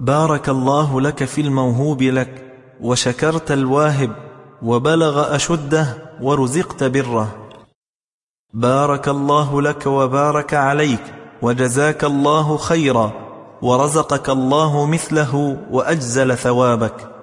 بارك الله لك في الموهوب لك وشكرت الواهب وبلغ أشده ورزقت بره. بارك الله لك وبارك عليك وجزاك الله خيرا ورزقك الله مثله وأجزل ثوابك.